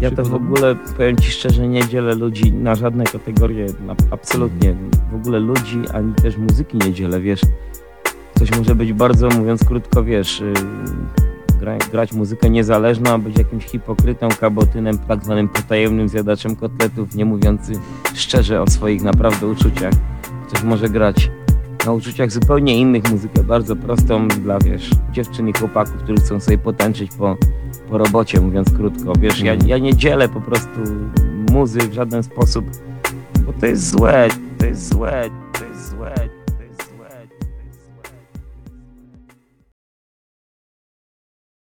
Ja to w ogóle, powiem Ci szczerze, nie dzielę ludzi na żadne kategorie, na, absolutnie. W ogóle ludzi, ani też muzyki nie dzielę, wiesz. Ktoś może być bardzo, mówiąc krótko, wiesz, yy, gra, grać muzykę niezależną, a być jakimś hipokrytą, kabotynem, tak zwanym potajemnym zjadaczem kotletów, nie mówiący szczerze o swoich naprawdę uczuciach. Ktoś może grać na uczuciach zupełnie innych muzykę, bardzo prostą dla, wiesz, dziewczyn i chłopaków, którzy chcą sobie potęczyć po, po robocie, mówiąc krótko. Wiesz, ja, ja nie dzielę po prostu muzy w żaden sposób, bo to jest złe, to jest złe, to